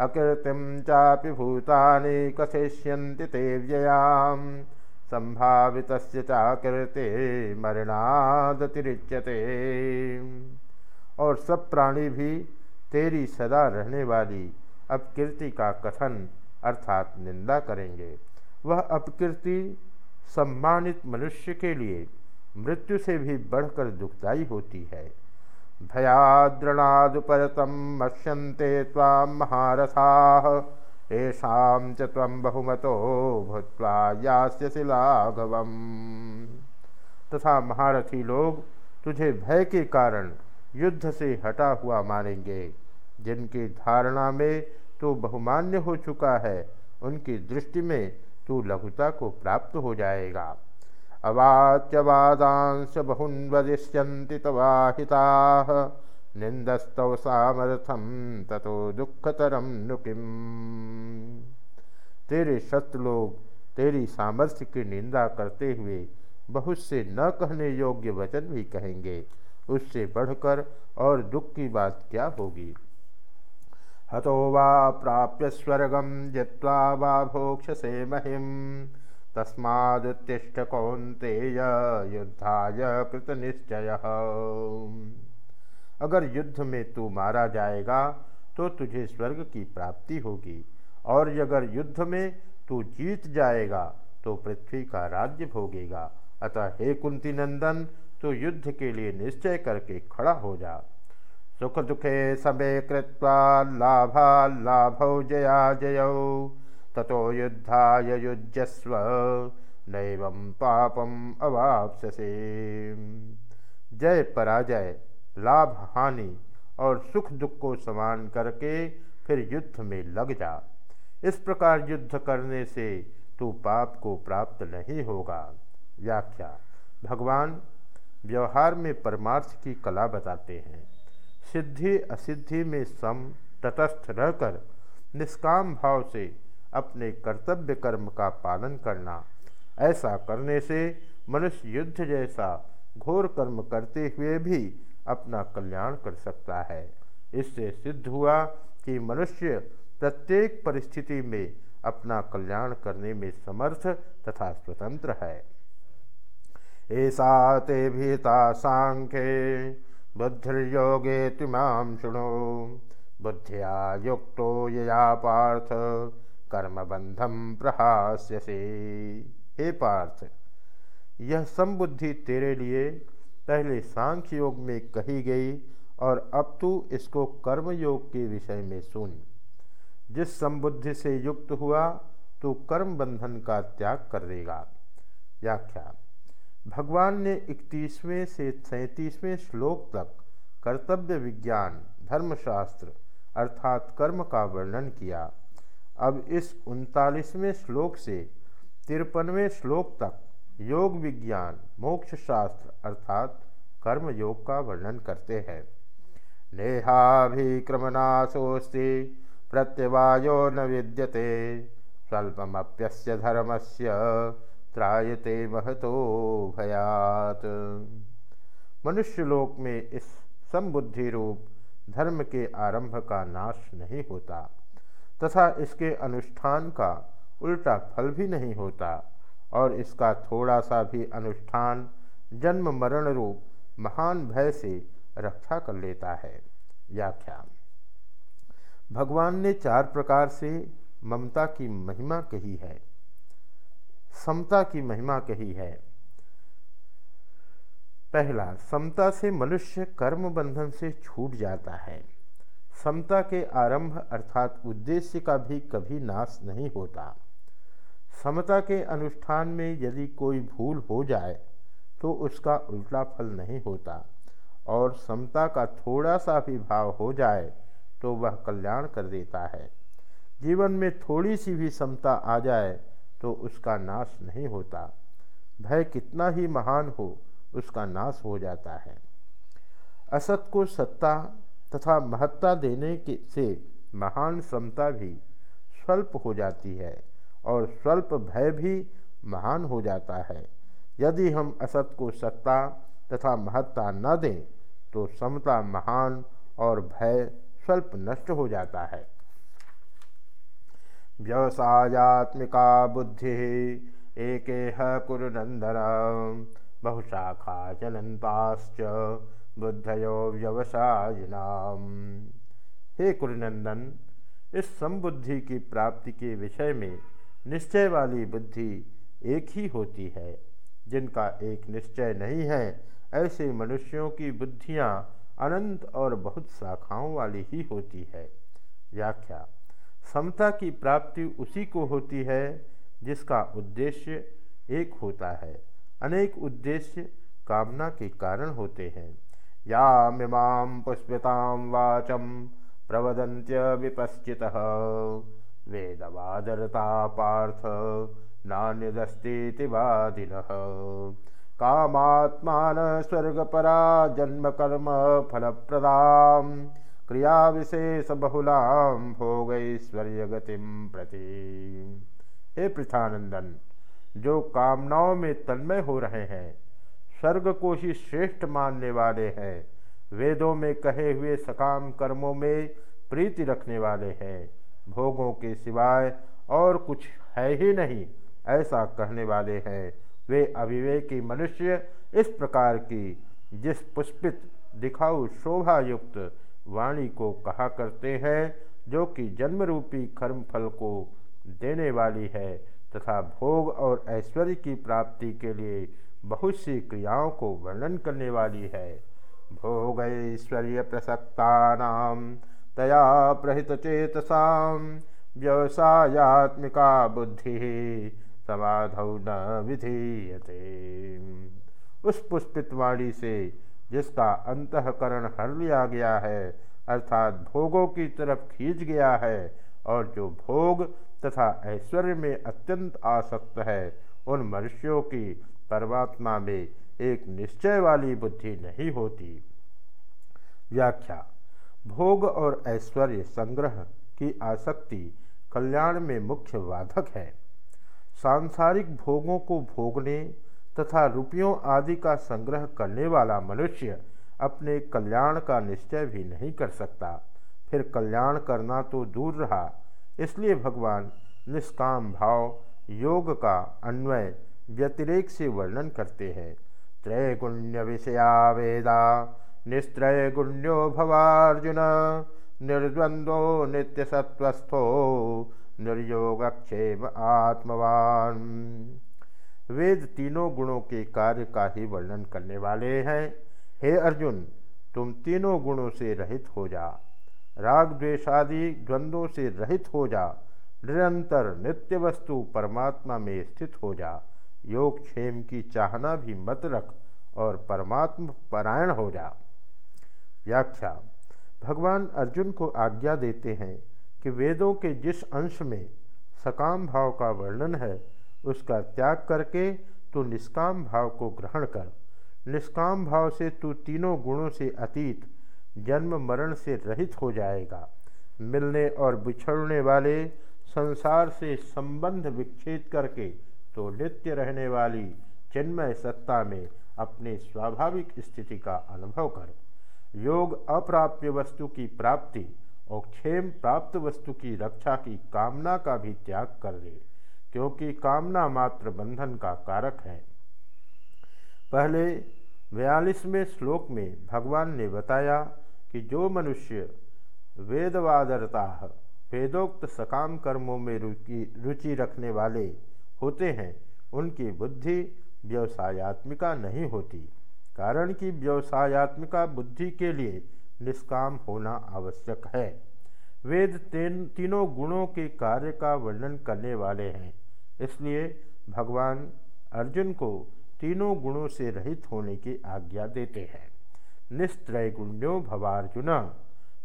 अकृतिम चापि भूतानि कथिष्यन्ति ते व्ययाम। संभावित चाकृते मरणादतिरिच्यते। और सब प्राणी भी तेरी सदा रहने वाली अपकीर्ति का कथन अर्थात निंदा करेंगे। वह अपकीर्ति सम्मानित मनुष्य के लिए मृत्यु से भी बढ़कर दुखदायी होती है। भयाद्रणादुपरतम मश्यन्ते ताम महारथा। येषां च त्वं बहुमतो भूत्वा यास्यसि तथा महारथी लोग तुझे भय के कारण युद्ध से हटा हुआ मानेंगे। जिनकी धारणा में तू बहुमान्य हो चुका है, उनकी दृष्टि में तू लघुता को प्राप्त हो जाएगा। अवाच्यवादांश बहुन वदिष्यन्ति तवाहिता। निंदस्तव सामर्थम ततो दुखतरम नुकिम तेरे शत्रु लोग, तेरी सामर्थ्य की निंदा करते हुए बहुत से न कहने योग्य वचन भी कहेंगे। उससे बढ़कर और दुख की बात क्या होगी? हतो वा प्राप्य स्वर्गम जित्वा वा भोक्ष से महिम। तस्मादुत्तिष्ठ कौन्तेय युद्धाय कृत निश्चय अगर युद्ध में तू मारा जाएगा तो तुझे स्वर्ग की प्राप्ति होगी, और अगर युद्ध में तू जीत जाएगा तो पृथ्वी का राज्य भोगेगा। अतः हे कुंती नंदन तो युद्ध के लिए निश्चय करके खड़ा हो जा। सुख दुखे समय कृत्वा लाभा लाभौ जया जयौ। ततो युद्धाय युजस्व नैव पापम अवापसे जय पराजय, लाभ हानि और सुख दुख को समान करके फिर युद्ध में लग जा। इस प्रकार युद्ध करने से तू पाप को प्राप्त नहीं होगा। व्याख्या, भगवान व्यवहार में परमार्थ की कला बताते हैं। सिद्धि असिद्धि में सम, तटस्थ रहकर निष्काम भाव से अपने कर्तव्य कर्म का पालन करना। ऐसा करने से मनुष्य युद्ध जैसा घोर कर्म करते हुए भी अपना कल्याण कर सकता है। इससे सिद्ध हुआ कि मनुष्य प्रत्येक परिस्थिति में अपना कल्याण करने में समर्थ तथा स्वतंत्र है। ऐसा ते भीता सांख्ये, बुद्धिर्योगे तिमाम शुणो। बुद्धिया युक्तो यया पार्थ। कर्मबंधम प्रहास्यसे। हे पार्थ, यह समबुद्धि तेरे लिए पहले सांख्य योग में कही गई और अब तू इसको कर्म योग के विषय में सुन। जिस समबुद्धि से युक्त हुआ तो कर्म बंधन का त्याग कर देगा। व्याख्या, भगवान ने इकतीसवें से सैंतीसवें श्लोक तक कर्तव्य विज्ञान, धर्मशास्त्र अर्थात कर्म का वर्णन किया। अब इस उनतालीसवें श्लोक से तिरपनवें श्लोक तक योग विज्ञान मोक्ष शास्त्र अर्थात कर्म योग का वर्णन करते हैं। नेहाभिक्रमनाशोस्ति प्रत्यवायो न विद्यते, स्वल्पमप्यस्य धर्मस्य त्रायते महतो भयात। मनुष्य लोक में इस समबुद्धि रूप धर्म के आरंभ का नाश नहीं होता। तथा इसके अनुष्ठान का उल्टा फल भी नहीं होता और इसका थोड़ा सा भी अनुष्ठान जन्म मरण रूप महान भय से रक्षा कर लेता है। व्याख्या। भगवान ने चार प्रकार से ममता की महिमा कही है। समता की महिमा कही है। पहला, समता से मनुष्य कर्म बंधन से छूट जाता है। समता के आरंभ अर्थात उद्देश्य का भी कभी नाश नहीं होता। समता के अनुष्ठान में यदि कोई भूल हो जाए तो उसका उल्टा फल नहीं होता। और समता का थोड़ा सा भी भाव हो जाए तो वह कल्याण कर देता है। जीवन में थोड़ी सी भी समता आ जाए तो उसका नाश नहीं होता। भय कितना ही महान हो, उसका नाश हो जाता है। असत को सत्ता तथा महत्ता देने के, से महान समता भी स्वल्प हो जाती है और स्वल्प भय भी महान हो जाता है। यदि हम असत को सत्ता तथा महत्ता न दें तो समता महान और भय स्वल्प नष्ट हो जाता है। व्यवसायत्मिका बुद्धि एक कुरुनंदन बहुशाखा चलंताश्च बुद्धयो व्यवसायिनाम हे कुरुनंदन, इस समबुद्धि की प्राप्ति के विषय में निश्चय वाली बुद्धि एक ही होती है, जिनका एक निश्चय नहीं है, ऐसे मनुष्यों की बुद्धियाँ अनंत और बहुत शाखाओं वाली ही होती है। व्याख्या, समता की प्राप्ति उसी को होती है, जिसका उद्देश्य एक होता है। अनेक उद्देश्य कामना के कारण होते हैं। या मिमाम पुष्पिताम वाचम प्रवदंत्य विपश्चित। वेदवादरता पार्थ नान्यदस्ती वादिन। स्वर्गपरा क्रिया विशेष बहुलाम भोगैश्वर्य गतिम प्रति। हे पृथानंदन, जो कामनाओं में तन्मय हो रहे हैं स्वर्ग को ही श्रेष्ठ मानने वाले हैं। वेदों में कहे हुए सकाम कर्मों में प्रीति रखने वाले हैं। भोगों के सिवाय और कुछ है ही नहीं, ऐसा कहने वाले हैं। वे अविवेकी मनुष्य इस प्रकार की, जिस पुष्पित, दिखाऊ शोभा युक्त वाणी को कहा करते हैं, जो कि जन्म रूपी कर्म फल को देने वाली है, तथा भोग और ऐश्वर्य की प्राप्ति के लिए बहुत सी क्रियाओं को वर्णन करने वाली है। भोग ऐश्वर्य प्रसक्ता तया प्रहित चेतसा व्यवसायत्मिका बुद्धि समाधौ न विधीयते। उस पुष्पित वाणी से जिसका अंतकरण हर लिया गया है, अर्थात भोगों की तरफ़ खींच गया है, और जो भोग तथा ऐश्वर्य में अत्यंत आसक्त है, उन मनुष्यों की परमात्मा में एक निश्चय वाली बुद्धि नहीं होती। व्याख्या, भोग और ऐश्वर्य संग्रह की आसक्ति कल्याण में मुख्य बाधक है। सांसारिक भोगों को भोगने तथा रुपयों आदि का संग्रह करने वाला मनुष्य अपने कल्याण का निश्चय भी नहीं कर सकता। फिर कल्याण करना तो दूर रहा, इसलिए भगवान निष्काम भाव, योग का अन्वय व्यतिरेक से वर्णन करते हैं। त्रैगुण्य विषया वेदा, निस्त्रय गुण्यो भवार्जुन निर्द्वंदो नित्य सत्वस्थो निर्योगक्षेम आत्मवान। वेद तीनों गुणों के कार्य का ही वर्णन करने वाले हैं। हे अर्जुन, तुम तीनों गुणों से रहित हो जा। राग द्वेषादि द्वंद्वों से रहित हो जा। निरंतर नित्य वस्तु परमात्मा में स्थित हो जा। योग क्षेम की चाहना भी मत रख और परमात्म परायण हो जा। व्याख्या, भगवान अर्जुन को आज्ञा देते हैं कि वेदों के जिस अंश में सकाम भाव का वर्णन है, उसका त्याग करके तू निष्काम भाव को ग्रहण कर। निष्काम भाव से तू तीनों गुणों से अतीत, जन्म मरण से रहित हो जाएगा। मिलने और बिछड़ने वाले संसार से संबंध विच्छेद करके तो नित्य रहने वाली चिन्मय सत्ता में अपने स्वाभाविक स्थिति का अनुभव कर। योग अप्राप्य वस्तु की प्राप्ति और क्षेम प्राप्त वस्तु की रक्षा की कामना का भी त्याग कर दे, क्योंकि कामना मात्र बंधन का कारक है। पहले बयालीसवें श्लोक में भगवान ने बताया कि जो मनुष्य वेदवादरता, वेदोक्त सकाम कर्मों में रुचि रुचि रखने वाले होते हैं। उनकी बुद्धि व्यवसायत्मिका नहीं होती। कारण कि व्यवसायत्मिका बुद्धि के लिए निष्काम होना आवश्यक है। वेद तीन, तीनों गुणों के कार्य का वर्णन करने वाले हैं। इसलिए भगवान अर्जुन को तीनों गुणों से रहित होने की आज्ञा देते हैं। निस्त्रय गुण्यो भवार्जुन।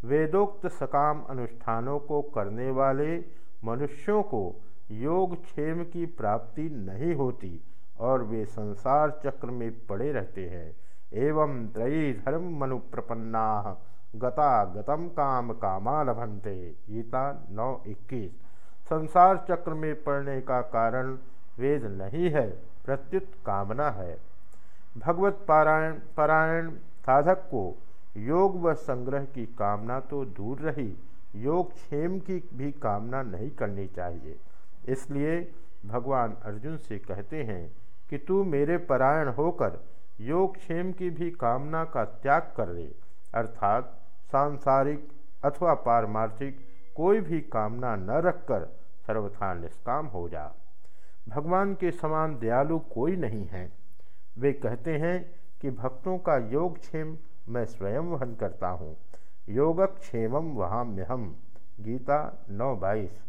वेदोक्त सकाम अनुष्ठानों को करने वाले मनुष्यों को योग क्षेम की प्राप्ति नहीं होती और वे संसार चक्र में पड़े रहते हैं। एवं त्रयी धर्म मनु प्रपन्ना गता गतम काम कामा लभंते गीता नौ इक्कीस। संसार चक्र में पड़ने का कारण वेद नहीं है, प्रत्युत कामना है। भगवत पारायण पारायण साधक को योग व संग्रह की कामना तो दूर रही, योग क्षेम की भी कामना नहीं करनी चाहिए। इसलिए भगवान अर्जुन से कहते हैं कि तू मेरे परायण होकर योग क्षेम की भी कामना का त्याग कर ले, अर्थात सांसारिक अथवा पारमार्थिक कोई भी कामना न रखकर सर्वथा निष्काम हो जा। भगवान के समान दयालु कोई नहीं है। वे कहते हैं कि भक्तों का योगक्षेम मैं स्वयं वहन करता हूँ। योगक्षेमम वहाम्यहम गीता नौ बाईस।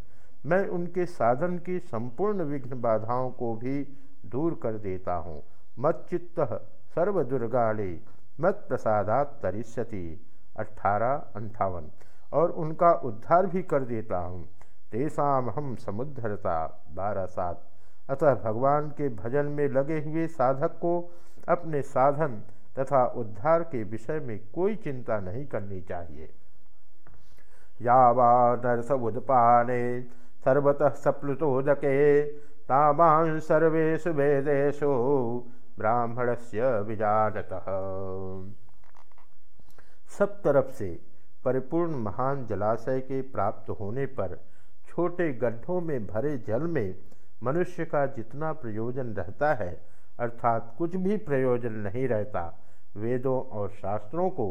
मैं उनके साधन की संपूर्ण विघ्न बाधाओं को भी दूर कर देता हूँ। मत चित्त, सर्वदुर्गाले, मत प्रसादात तरिष्यति। अट्ठारह, अंठावन। और उनका उद्धार भी कर देता हूँ। तेसाम हम समुद्धरता, बारह सात। अतः भगवान के भजन में लगे हुए साधक को अपने साधन तथा उद्धार के विषय में कोई चिंता नहीं करनी चाहिए। यावानर्स उदपाने सर्वतः सप्लुतोदके तावान सर्वेशु वेदेशु ब्राह्मण से विजानतः। सब तरफ़ से परिपूर्ण महान जलाशय के प्राप्त होने पर छोटे गड्ढों में भरे जल में मनुष्य का जितना प्रयोजन रहता है, अर्थात कुछ भी प्रयोजन नहीं रहता, वेदों और शास्त्रों को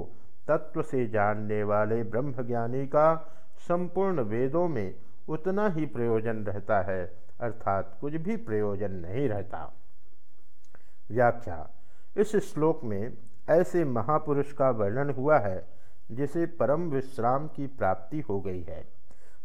तत्व से जानने वाले ब्रह्मज्ञानी का संपूर्ण वेदों में उतना ही प्रयोजन रहता है, अर्थात कुछ भी प्रयोजन नहीं रहता। व्याख्या, इस श्लोक में ऐसे महापुरुष का वर्णन हुआ है, जिसे परम विश्राम की प्राप्ति हो गई है।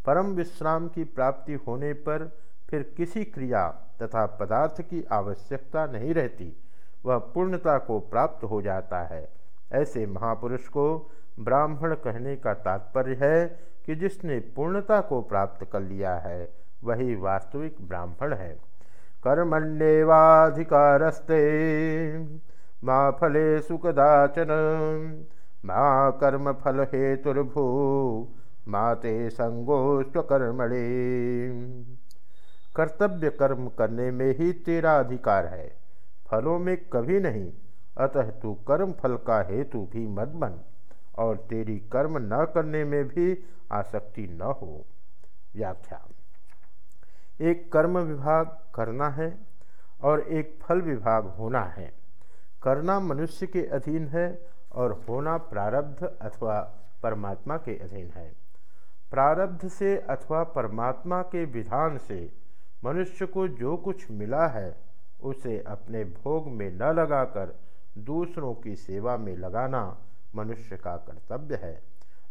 परम विश्राम की प्राप्ति होने पर फिर किसी क्रिया तथा पदार्थ की आवश्यकता नहीं रहती, वह पूर्णता को प्राप्त हो जाता है। ऐसे महापुरुष को ब्राह्मण कहने का तात्पर्य है कि जिसने पूर्णता को प्राप्त कर लिया है, वही वास्तविक ब्राह्मण है। कर्मण्येवाधिकारस्ते, माँ फले सुखदाचन, माँ कर्म फल हेतुर्भू माते संगो स्वकर्मणे कर्तव्य कर्म करने में ही तेरा अधिकार है, फलों में कभी नहीं, अतः तू कर्म फल का हेतु भी मत बन और तेरी कर्म न करने में भी आसक्ति न हो। व्याख्या। एक कर्म विभाग करना है और एक फल विभाग होना है। करना मनुष्य के अधीन है और होना प्रारब्ध अथवा परमात्मा के अधीन है। प्रारब्ध से अथवा परमात्मा के विधान से मनुष्य को जो कुछ मिला है, उसे अपने भोग में न लगाकर दूसरों की सेवा में लगाना मनुष्य का कर्तव्य है।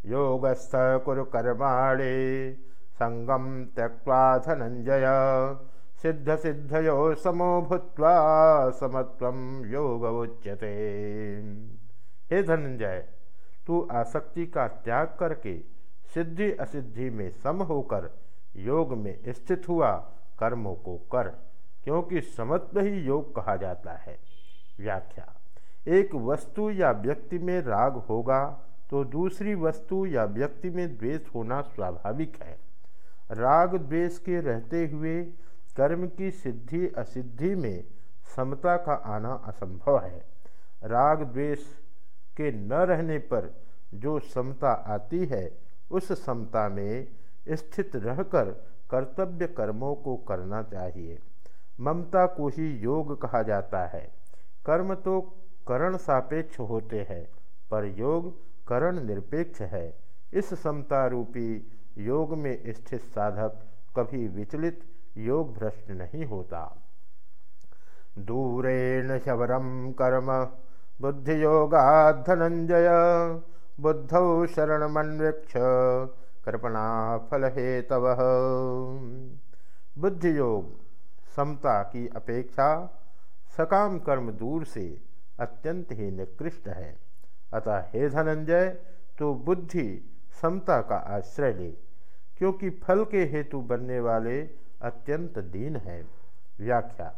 योगस्थ कुरु कर्माणे संगम त्यक्वा धनंजय। सिद्ध सिद्धयो समो भूत्वा समत्व योग उच्यते। हे धनंजय, तू आसक्ति का त्याग करके सिद्धि असिद्धि में सम होकर योग में स्थित हुआ कर्मों को कर, क्योंकि समत्व ही योग कहा जाता है। व्याख्या। एक वस्तु या व्यक्ति में राग होगा तो दूसरी वस्तु या व्यक्ति में द्वेष होना स्वाभाविक है। राग द्वेष के रहते हुए कर्म की सिद्धि असिद्धि में समता का आना असंभव है। राग द्वेष के न रहने पर जो समता आती है, उस समता में स्थित रहकर कर्तव्य कर्मों को करना चाहिए। ममता को ही योग कहा जाता है। कर्म तो करण सापेक्ष होते हैं, पर योग करण निरपेक्ष है। इस समता रूपी योग में स्थित साधक कभी विचलित, योग भ्रष्ट नहीं होता। दूरेण शबरम कर्म बुद्धि योगा धनंजय बुद्धौ शरणमन्वेक्ष कृपणा फल हेतव बुद्धि योग समता की अपेक्षा, सकाम कर्म दूर से अत्यंत ही निकृष्ट है। अतः हे धनंजय तो बुद्धि समता का आश्रय ले, क्योंकि फल के हेतु बनने वाले अत्यंत दीन है। व्याख्या,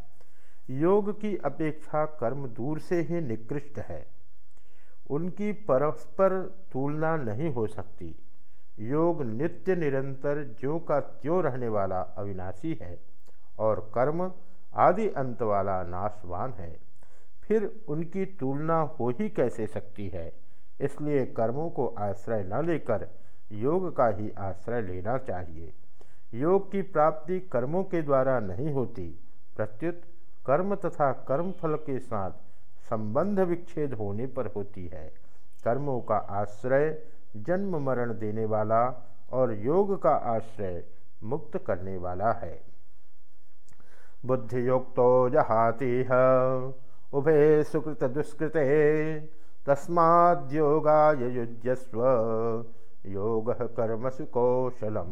योग की अपेक्षा कर्म दूर से ही निकृष्ट है। उनकी परस्पर तुलना नहीं हो सकती। योग नित्य निरंतर ज्यों का त्यों रहने वाला अविनाशी है, और कर्म आदि अंत वाला नाशवान है। फिर उनकी तुलना हो ही कैसे सकती है? इसलिए कर्मों को आश्रय न लेकर योग का ही आश्रय लेना चाहिए। योग की प्राप्ति कर्मों के द्वारा नहीं होती, प्रत्युत कर्म तथा कर्म फल के साथ संबंध विच्छेद होने पर होती है। कर्मों का आश्रय जन्म मरण देने वाला और योग का आश्रय मुक्त करने वाला है। बुद्धियुक्तो जहाति उभे सुकृत दुष्कृते। तस्माद्योगाय युज्यस्व। योग कर्मसु कौशलम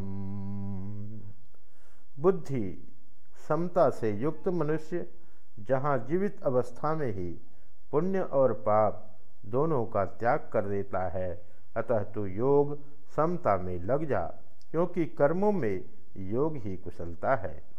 बुद्धि समता से युक्त मनुष्य जहाँ जीवित अवस्था में ही पुण्य और पाप दोनों का त्याग कर देता है, अतः तू योग समता में लग जा, क्योंकि कर्मों में योग ही कुशलता है।